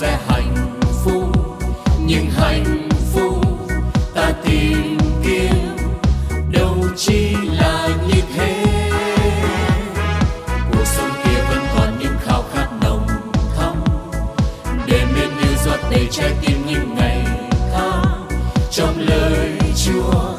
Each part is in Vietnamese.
sẽ hạnh phúc. Nhưng hạnh phúc ta tìm kiếm đâu chỉ là như thế. Cuộc sống kia vẫn còn những khao khát nồng thắm. Để miền như giọt đầy trái tim những ngày tháng. Trong lời chúa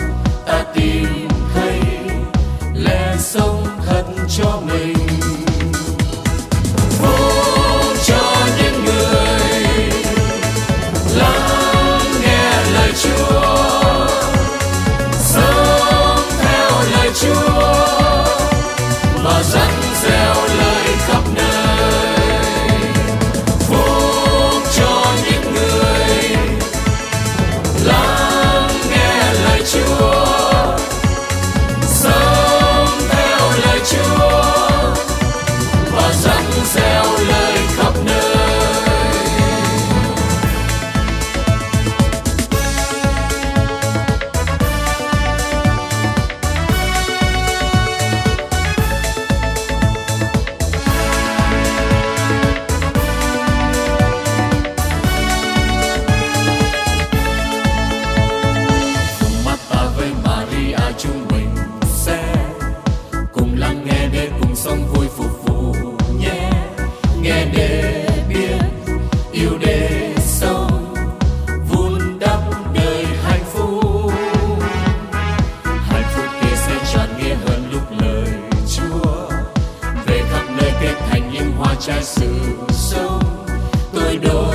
sông sống vui phục vụ. Nhé, nghe để biết, yêu để sống, vun đắp đời hạnh phúc. Hạnh phúc kia sẽ tràn nghĩa hơn lúc lời Chúa. Về khắp nơi kết thành những hoa trái sự sống tôi đôi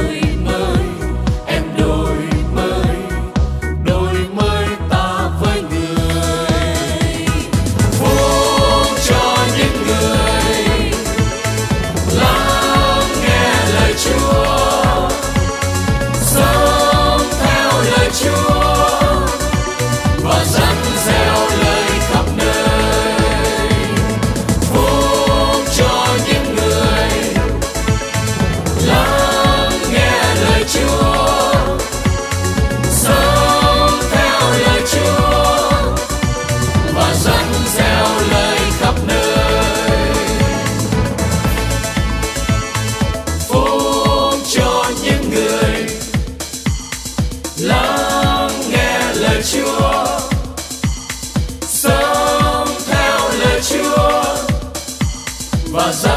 sống